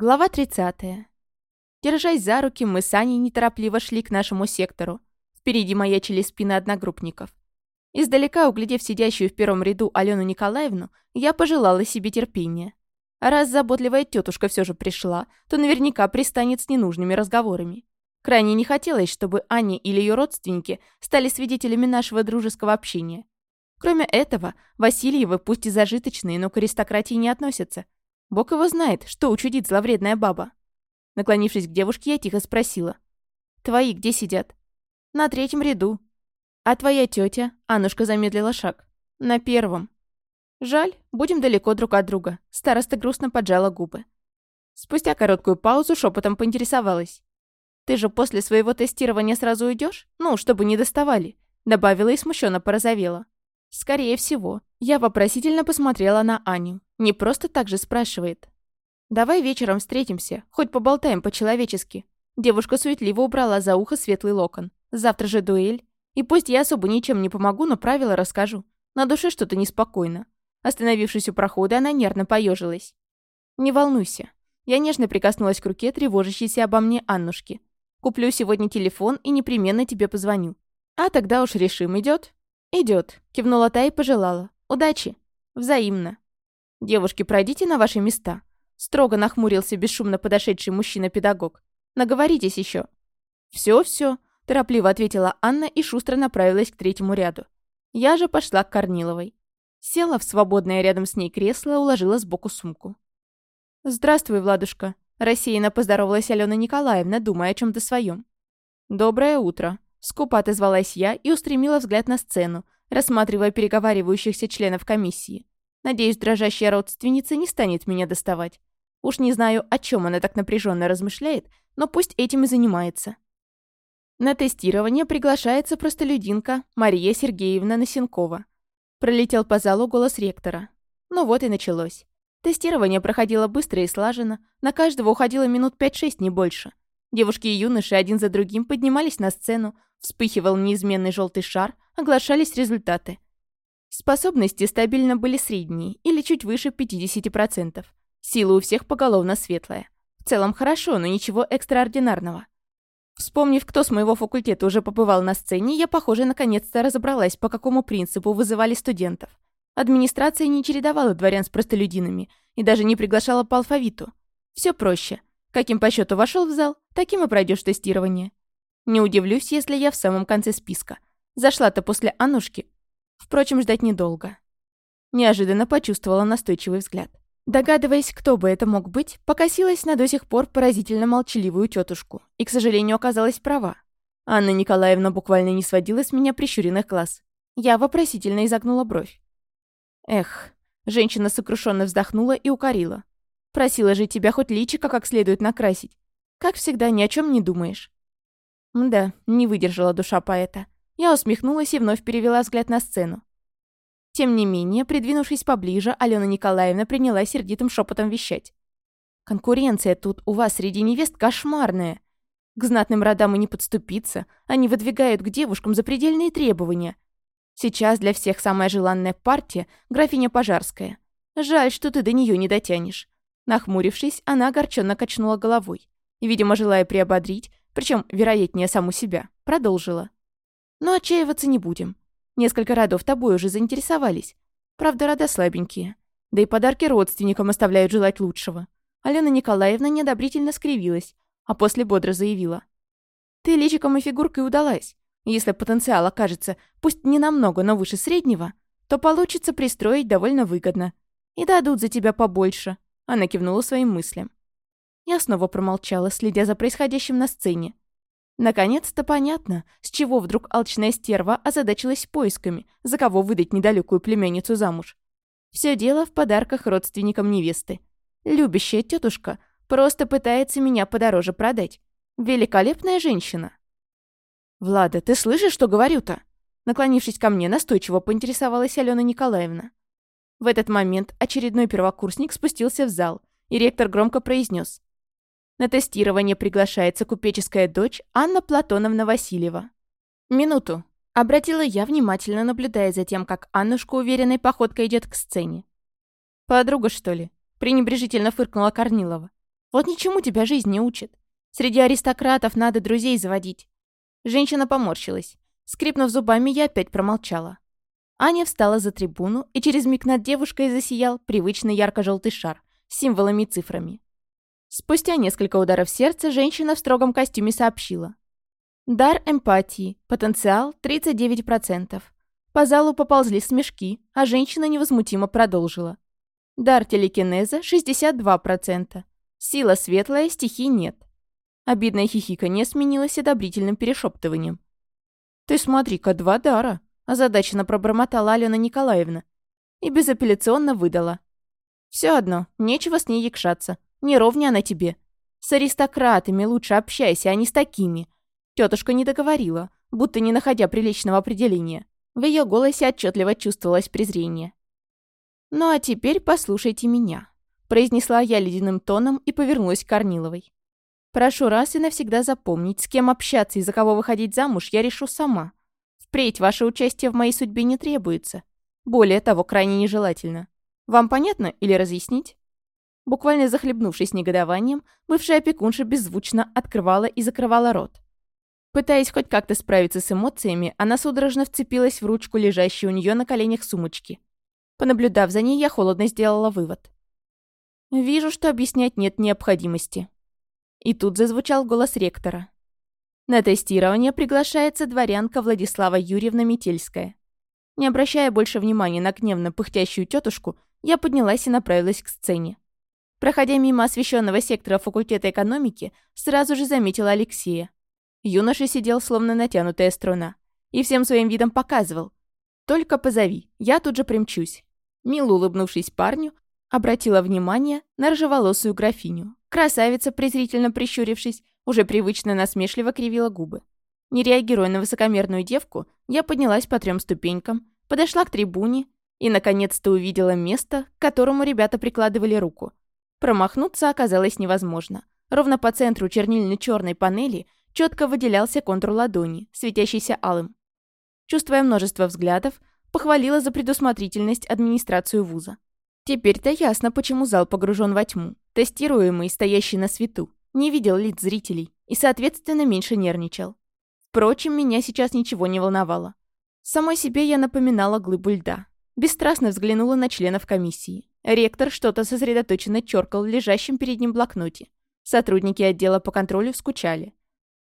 Глава 30. Держась за руки, мы с Аней неторопливо шли к нашему сектору. Впереди маячили спины одногруппников. Издалека, углядев сидящую в первом ряду Алену Николаевну, я пожелала себе терпения. Раз заботливая тетушка все же пришла, то наверняка пристанет с ненужными разговорами. Крайне не хотелось, чтобы Аня или ее родственники стали свидетелями нашего дружеского общения. Кроме этого, Васильевы, пусть и зажиточные, но к аристократии не относятся – Бог его знает, что учудит зловредная баба. Наклонившись к девушке, я тихо спросила. «Твои где сидят?» «На третьем ряду». «А твоя тетя? Аннушка замедлила шаг. «На первом». «Жаль, будем далеко друг от друга». Староста грустно поджала губы. Спустя короткую паузу шепотом поинтересовалась. «Ты же после своего тестирования сразу уйдешь? Ну, чтобы не доставали», добавила и смущенно порозовела. «Скорее всего». Я вопросительно посмотрела на Аню. Не просто так же спрашивает. «Давай вечером встретимся, хоть поболтаем по-человечески». Девушка суетливо убрала за ухо светлый локон. «Завтра же дуэль. И пусть я особо ничем не помогу, но правила расскажу. На душе что-то неспокойно». Остановившись у прохода, она нервно поежилась. «Не волнуйся». Я нежно прикоснулась к руке, тревожащейся обо мне Аннушки. «Куплю сегодня телефон и непременно тебе позвоню. А тогда уж решим, идет? Идет, кивнула та и пожелала. «Удачи!» «Взаимно!» «Девушки, пройдите на ваши места», — строго нахмурился бесшумно подошедший мужчина-педагог. «Наговоритесь еще. Все, все, торопливо ответила Анна и шустро направилась к третьему ряду. Я же пошла к Корниловой. Села в свободное рядом с ней кресло, уложила сбоку сумку. «Здравствуй, Владушка», — рассеянно поздоровалась Алена Николаевна, думая о чем то своем. «Доброе утро», — скупо отозвалась я и устремила взгляд на сцену, рассматривая переговаривающихся членов комиссии. Надеюсь, дрожащая родственница не станет меня доставать. Уж не знаю, о чем она так напряженно размышляет, но пусть этим и занимается. На тестирование приглашается простолюдинка Мария Сергеевна Носенкова. Пролетел по залу голос ректора. Ну вот и началось. Тестирование проходило быстро и слаженно, на каждого уходило минут 5-6, не больше. Девушки и юноши один за другим поднимались на сцену, вспыхивал неизменный желтый шар, оглашались результаты – Способности стабильно были средние или чуть выше 50%. Сила у всех поголовно светлая. В целом хорошо, но ничего экстраординарного. Вспомнив, кто с моего факультета уже побывал на сцене, я, похоже, наконец-то разобралась, по какому принципу вызывали студентов. Администрация не чередовала дворян с простолюдинами и даже не приглашала по алфавиту. Все проще. Каким по счету вошел в зал, таким и пройдешь тестирование. Не удивлюсь, если я в самом конце списка. Зашла-то после Анушки, Впрочем, ждать недолго. Неожиданно почувствовала настойчивый взгляд. Догадываясь, кто бы это мог быть, покосилась на до сих пор поразительно молчаливую тетушку и, к сожалению, оказалась права. Анна Николаевна буквально не сводила с меня прищуренных глаз. Я вопросительно изогнула бровь. «Эх», — женщина сокрушенно вздохнула и укорила. «Просила же тебя хоть личико как следует накрасить. Как всегда, ни о чем не думаешь». Да, не выдержала душа поэта. Я усмехнулась и вновь перевела взгляд на сцену. Тем не менее, придвинувшись поближе, Алена Николаевна приняла сердитым шепотом вещать. «Конкуренция тут у вас среди невест кошмарная. К знатным родам и не подступиться, они выдвигают к девушкам запредельные требования. Сейчас для всех самая желанная партия — графиня Пожарская. Жаль, что ты до нее не дотянешь». Нахмурившись, она огорченно качнула головой. И, видимо, желая приободрить, причем, вероятнее, саму себя, продолжила. Но отчаиваться не будем. Несколько родов тобой уже заинтересовались. Правда, рода слабенькие. Да и подарки родственникам оставляют желать лучшего. Алена Николаевна неодобрительно скривилась, а после бодро заявила. Ты личиком и фигуркой удалась. Если потенциал окажется, пусть не намного, но выше среднего, то получится пристроить довольно выгодно. И дадут за тебя побольше. Она кивнула своим мыслям. Я снова промолчала, следя за происходящим на сцене. Наконец-то понятно, с чего вдруг алчная стерва озадачилась поисками, за кого выдать недалекую племянницу замуж. Все дело в подарках родственникам невесты. Любящая тетушка просто пытается меня подороже продать. Великолепная женщина. «Влада, ты слышишь, что говорю-то?» Наклонившись ко мне, настойчиво поинтересовалась Алена Николаевна. В этот момент очередной первокурсник спустился в зал, и ректор громко произнес: на тестирование приглашается купеческая дочь Анна Платоновна Васильева. «Минуту», — обратила я, внимательно наблюдая за тем, как Аннушка уверенной походкой идет к сцене. «Подруга, что ли?» — пренебрежительно фыркнула Корнилова. Вот ничему тебя жизнь не учит. Среди аристократов надо друзей заводить». Женщина поморщилась. Скрипнув зубами, я опять промолчала. Аня встала за трибуну, и через миг над девушкой засиял привычный ярко-желтый шар с символами и цифрами. Спустя несколько ударов сердца женщина в строгом костюме сообщила. Дар эмпатии. Потенциал 39%. По залу поползли смешки, а женщина невозмутимо продолжила. Дар телекинеза 62%. Сила светлая, стихий нет. Обидное хихиканье сменилось одобрительным перешептыванием. «Ты смотри-ка, два дара!» Озадаченно пробормотала Алена Николаевна и безапелляционно выдала. Все одно, нечего с ней якшаться, не ровня она тебе. С аристократами лучше общайся, а не с такими. Тетушка не договорила, будто не находя приличного определения. В ее голосе отчетливо чувствовалось презрение. «Ну а теперь послушайте меня», — произнесла я ледяным тоном и повернулась к Корниловой. «Прошу раз и навсегда запомнить, с кем общаться и за кого выходить замуж я решу сама. Впредь ваше участие в моей судьбе не требуется. Более того, крайне нежелательно. Вам понятно или разъяснить?» Буквально захлебнувшись негодованием, бывшая опекунша беззвучно открывала и закрывала рот. Пытаясь хоть как-то справиться с эмоциями, она судорожно вцепилась в ручку, лежащую у нее на коленях сумочки. Понаблюдав за ней, я холодно сделала вывод. «Вижу, что объяснять нет необходимости». И тут зазвучал голос ректора. На тестирование приглашается дворянка Владислава Юрьевна Метельская. Не обращая больше внимания на гневно пыхтящую тетушку, я поднялась и направилась к сцене. Проходя мимо освещенного сектора факультета экономики, сразу же заметила Алексея. Юноша сидел словно натянутая струна и всем своим видом показывал. «Только позови, я тут же примчусь». Мило улыбнувшись парню, обратила внимание на рыжеволосую графиню. Красавица, презрительно прищурившись, уже привычно насмешливо кривила губы. Не реагируя на высокомерную девку, я поднялась по трем ступенькам, подошла к трибуне и, наконец-то, увидела место, к которому ребята прикладывали руку. Промахнуться оказалось невозможно. Ровно по центру чернильно-черной панели четко выделялся контур ладони, светящийся алым. Чувствуя множество взглядов, похвалила за предусмотрительность администрацию вуза. Теперь-то ясно, почему зал погружен во тьму. Тестируемый, стоящий на свету не видел лиц зрителей и, соответственно, меньше нервничал. Впрочем, меня сейчас ничего не волновало. Самой себе я напоминала глыбу льда. Бесстрастно взглянула на членов комиссии. Ректор что-то сосредоточенно чёркал в лежащем перед ним блокноте. Сотрудники отдела по контролю скучали.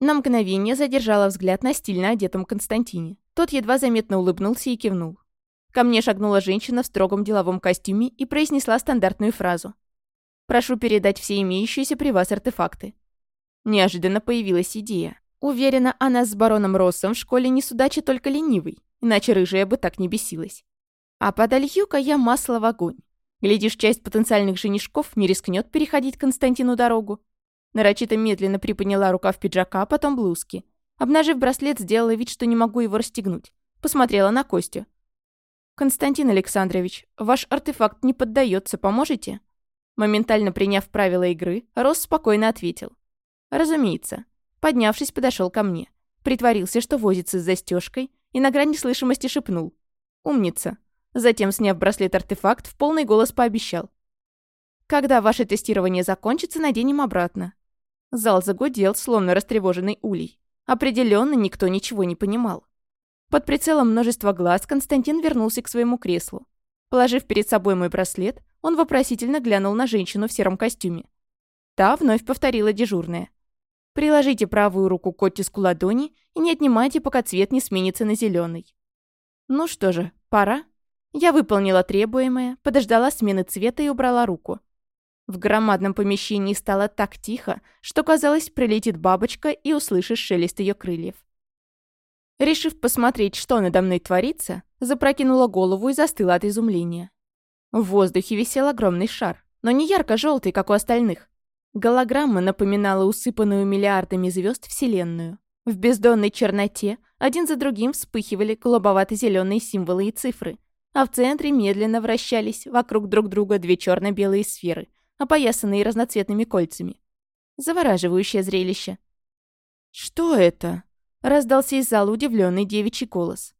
На мгновение задержала взгляд на стильно одетом Константине. Тот едва заметно улыбнулся и кивнул. Ко мне шагнула женщина в строгом деловом костюме и произнесла стандартную фразу. Прошу передать все имеющиеся при вас артефакты». Неожиданно появилась идея. Уверена, она с бароном Россом в школе не судачит только ленивый, иначе рыжая бы так не бесилась. А подолью-ка я масло в огонь. Глядишь, часть потенциальных женишков не рискнет переходить Константину дорогу. Нарочито медленно приподняла рукав пиджака, потом блузки. Обнажив браслет, сделала вид, что не могу его расстегнуть. Посмотрела на Костю. «Константин Александрович, ваш артефакт не поддается, поможете?» Моментально приняв правила игры, Рос спокойно ответил. «Разумеется». Поднявшись, подошел ко мне. Притворился, что возится с застежкой, и на грани слышимости шепнул. «Умница». Затем, сняв браслет-артефакт, в полный голос пообещал. «Когда ваше тестирование закончится, наденем обратно». Зал загудел, словно растревоженный улей. Определенно никто ничего не понимал. Под прицелом множества глаз Константин вернулся к своему креслу. Положив перед собой мой браслет, он вопросительно глянул на женщину в сером костюме. Та вновь повторила дежурная. «Приложите правую руку к оттиску ладони и не отнимайте, пока цвет не сменится на зеленый. Ну что же, пора. Я выполнила требуемое, подождала смены цвета и убрала руку. В громадном помещении стало так тихо, что казалось, прилетит бабочка и услышишь шелест ее крыльев. Решив посмотреть, что надо мной творится, запрокинула голову и застыла от изумления. В воздухе висел огромный шар, но не ярко-желтый, как у остальных. Голограмма напоминала усыпанную миллиардами звезд Вселенную. В бездонной черноте один за другим вспыхивали голубовато-зеленые символы и цифры, а в центре медленно вращались вокруг друг друга две черно-белые сферы, опоясанные разноцветными кольцами. Завораживающее зрелище. «Что это?» — раздался из зала удивленный девичий голос.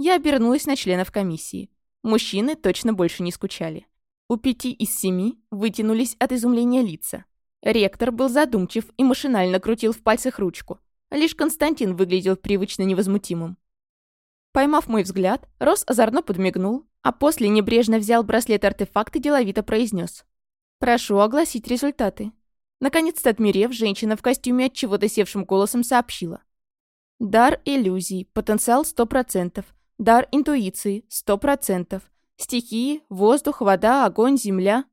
Я обернулась на членов комиссии. Мужчины точно больше не скучали. У пяти из семи вытянулись от изумления лица. Ректор был задумчив и машинально крутил в пальцах ручку. Лишь Константин выглядел привычно невозмутимым. Поймав мой взгляд, Рос озорно подмигнул, а после небрежно взял браслет-артефакт и деловито произнес: «Прошу огласить результаты». Наконец-то отмерев, женщина в костюме от чего-то севшим голосом сообщила. Дар иллюзий, потенциал 100%, дар интуиции 100%, стихии, воздух, вода, огонь, земля.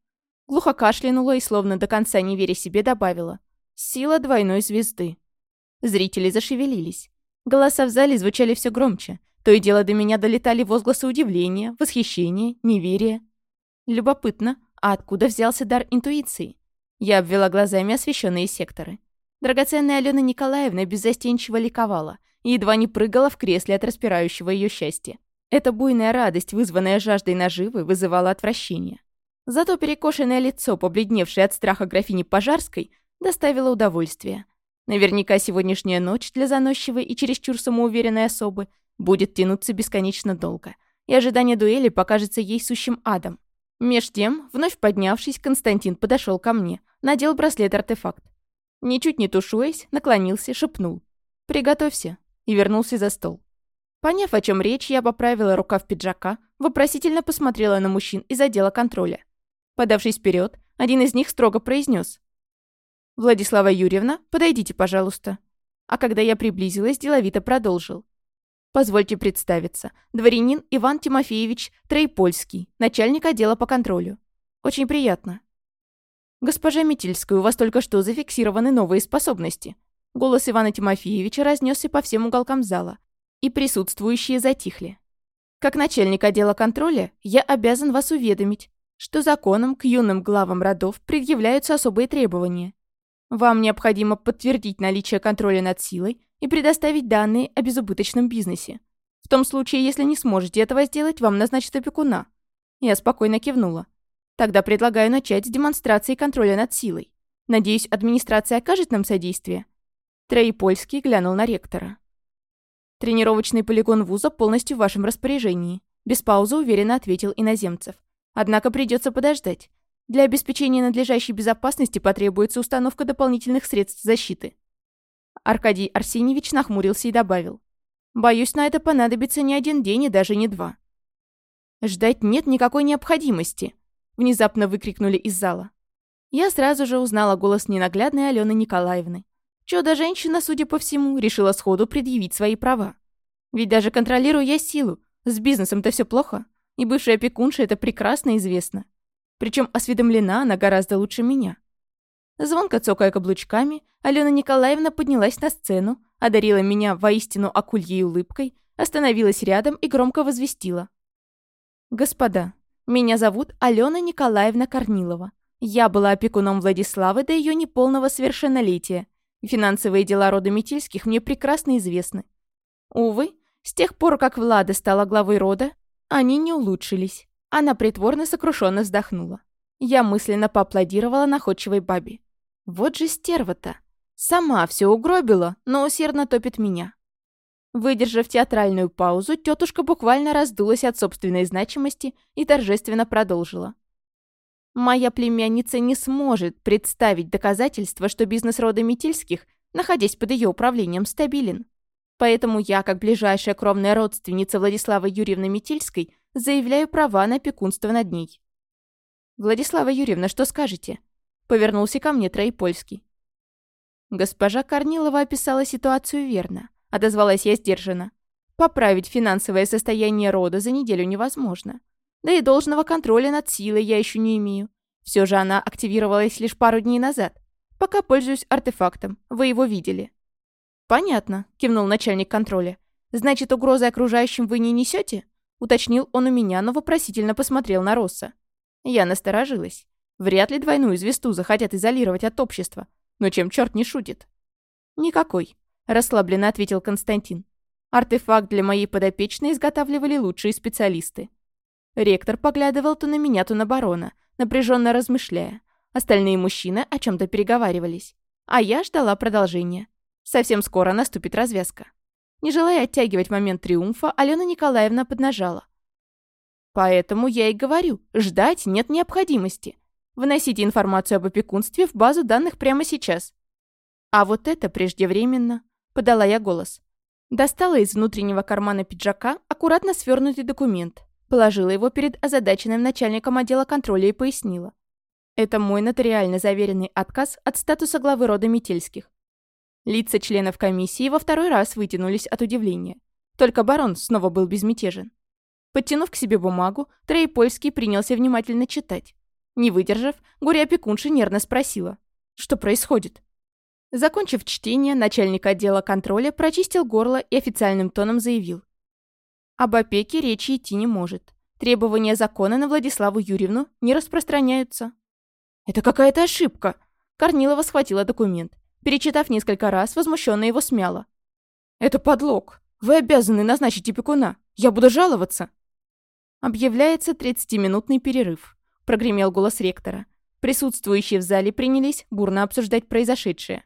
Глухо кашлянула и, словно до конца не веря себе, добавила. Сила двойной звезды. Зрители зашевелились. Голоса в зале звучали все громче. То и дело до меня долетали возгласы удивления, восхищения, неверия. Любопытно, а откуда взялся дар интуиции? Я обвела глазами освещенные секторы. Драгоценная Алена Николаевна беззастенчиво ликовала и едва не прыгала в кресле от распирающего ее счастья. Эта буйная радость, вызванная жаждой наживы, вызывала отвращение. Зато перекошенное лицо, побледневшее от страха графини Пожарской, доставило удовольствие. Наверняка сегодняшняя ночь для заносчивой и чересчур самоуверенной особы будет тянуться бесконечно долго, и ожидание дуэли покажется ей сущим адом. Меж тем, вновь поднявшись, Константин подошел ко мне, надел браслет-артефакт. Ничуть не тушуясь, наклонился, шепнул. «Приготовься», и вернулся за стол. Поняв, о чем речь, я поправила рукав пиджака, вопросительно посмотрела на мужчин из отдела контроля. Подавшись вперед, один из них строго произнес: «Владислава Юрьевна, подойдите, пожалуйста». А когда я приблизилась, деловито продолжил. «Позвольте представиться. Дворянин Иван Тимофеевич Троепольский, начальник отдела по контролю. Очень приятно». «Госпожа Метельская, у вас только что зафиксированы новые способности». Голос Ивана Тимофеевича разнесся по всем уголкам зала, и присутствующие затихли. «Как начальник отдела контроля, я обязан вас уведомить, что законом к юным главам родов предъявляются особые требования. Вам необходимо подтвердить наличие контроля над силой и предоставить данные о безубыточном бизнесе. В том случае, если не сможете этого сделать, вам назначат опекуна». Я спокойно кивнула. Тогда предлагаю начать с демонстрации контроля над силой. Надеюсь, администрация окажет нам содействие?» Троепольский глянул на ректора. «Тренировочный полигон вуза полностью в вашем распоряжении», без паузы уверенно ответил иноземцев. «Однако придется подождать. Для обеспечения надлежащей безопасности потребуется установка дополнительных средств защиты». Аркадий Арсеньевич нахмурился и добавил. «Боюсь, на это понадобится не один день и даже не два». «Ждать нет никакой необходимости», Внезапно выкрикнули из зала. Я сразу же узнала голос ненаглядной Алены Николаевны. Чудо-женщина, судя по всему, решила сходу предъявить свои права. Ведь даже контролирую я силу. С бизнесом-то все плохо. И бывшая опекунша это прекрасно известно. Причем осведомлена она гораздо лучше меня. Звонко цокая каблучками, Алена Николаевна поднялась на сцену, одарила меня воистину акульей улыбкой, остановилась рядом и громко возвестила. «Господа, меня зовут Алена Николаевна Корнилова. Я была опекуном Владиславы до ее неполного совершеннолетия. Финансовые дела рода Метельских мне прекрасно известны. Увы, с тех пор, как Влада стала главой рода, они не улучшились. Она притворно сокрушенно вздохнула. Я мысленно поаплодировала находчивой бабе. Вот же стерва-то. Сама все угробила, но усердно топит меня. Выдержав театральную паузу, тетушка буквально раздулась от собственной значимости и торжественно продолжила. «Моя племянница не сможет представить доказательства, что бизнес рода Метельских, находясь под ее управлением, стабилен. Поэтому я, как ближайшая кровная родственница Владиславы Юрьевны Метельской, заявляю права на опекунство над ней». «Владислава Юрьевна, что скажете?» Повернулся ко мне Троепольский. Госпожа Корнилова описала ситуацию верно отозвалась я сдержанно. Поправить финансовое состояние рода за неделю невозможно. Да и должного контроля над силой я еще не имею. Все же она активировалась лишь пару дней назад. Пока пользуюсь артефактом. Вы его видели. «Понятно», — кивнул начальник контроля. «Значит, угрозы окружающим вы не несете? Уточнил он у меня, но вопросительно посмотрел на Росса. Я насторожилась. Вряд ли двойную звезду захотят изолировать от общества. Но чем черт не шутит? Никакой. Расслабленно ответил Константин. Артефакт для моей подопечной изготавливали лучшие специалисты. Ректор поглядывал то на меня, то на барона, напряженно размышляя. Остальные мужчины о чем то переговаривались. А я ждала продолжения. Совсем скоро наступит развязка. Не желая оттягивать момент триумфа, Алена Николаевна поднажала. Поэтому я и говорю, ждать нет необходимости. Выносите информацию об опекунстве в базу данных прямо сейчас. А вот это преждевременно, подала я голос. Достала из внутреннего кармана пиджака аккуратно свернутый документ, положила его перед озадаченным начальником отдела контроля и пояснила. Это мой нотариально заверенный отказ от статуса главы рода Метельских. Лица членов комиссии во второй раз вытянулись от удивления. Только барон снова был безмятежен. Подтянув к себе бумагу, Трейпольский принялся внимательно читать. Не выдержав, горе-опекунша нервно спросила. «Что происходит?» Закончив чтение, начальник отдела контроля прочистил горло и официальным тоном заявил. Об опеке речи идти не может. Требования закона на Владиславу Юрьевну не распространяются. «Это какая-то ошибка!» Корнилова схватила документ. Перечитав несколько раз, возмущенно его смяла. «Это подлог. Вы обязаны назначить опекуна. Я буду жаловаться!» «Объявляется 30-минутный перерыв», — прогремел голос ректора. Присутствующие в зале принялись бурно обсуждать произошедшее.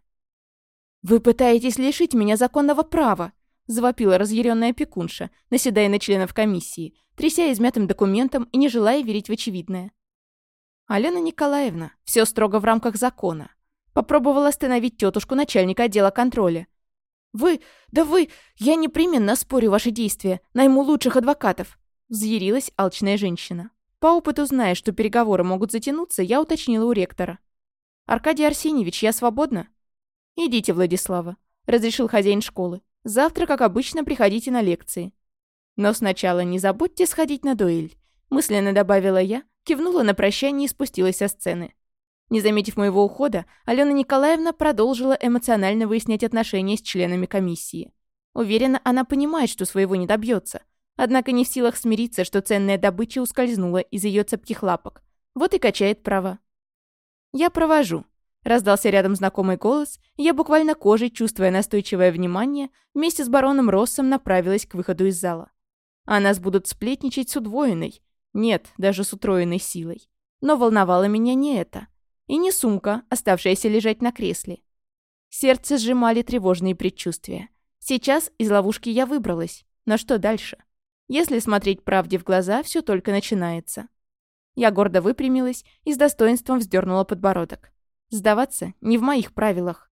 «Вы пытаетесь лишить меня законного права», — завопила разъяренная опекунша, наседая на членов комиссии, тряся измятым документом и не желая верить в очевидное. Алена Николаевна, все строго в рамках закона. Попробовала остановить тетушку начальника отдела контроля. «Вы, да вы, я непременно спорю ваши действия, найму лучших адвокатов. Взъярилась алчная женщина. По опыту зная, что переговоры могут затянуться, я уточнила у ректора. «Аркадий Арсеньевич, я свободна?» «Идите, Владислава», — разрешил хозяин школы. «Завтра, как обычно, приходите на лекции». «Но сначала не забудьте сходить на дуэль», — мысленно добавила я, кивнула на прощание и спустилась со сцены. Не заметив моего ухода, Алена Николаевна продолжила эмоционально выяснять отношения с членами комиссии. Уверена, она понимает, что своего не добьется, Однако не в силах смириться, что ценная добыча ускользнула из ее цепких лапок. Вот и качает права. «Я провожу», — раздался рядом знакомый голос, и я буквально кожей, чувствуя настойчивое внимание, вместе с бароном Россом направилась к выходу из зала. А нас будут сплетничать с удвоенной, нет, даже с утроенной силой. Но волновало меня не это. И не сумка, оставшаяся лежать на кресле. Сердце сжимали тревожные предчувствия. Сейчас из ловушки я выбралась. Но что дальше? Если смотреть правде в глаза, все только начинается. Я гордо выпрямилась и с достоинством вздернула подбородок. Сдаваться не в моих правилах.